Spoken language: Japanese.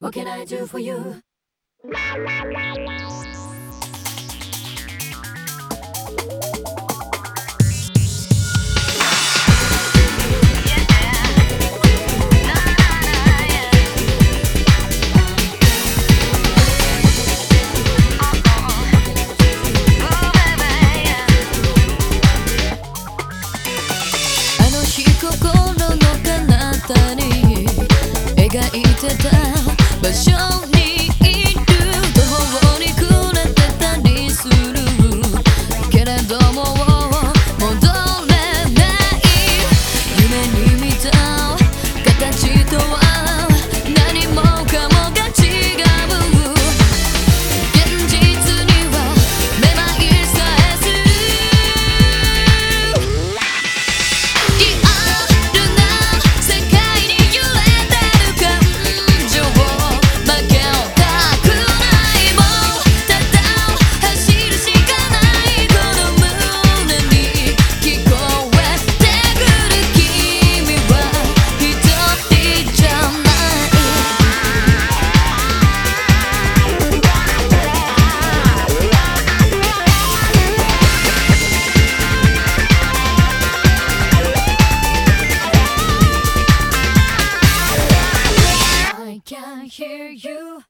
What can I do for you? あの But you hear you.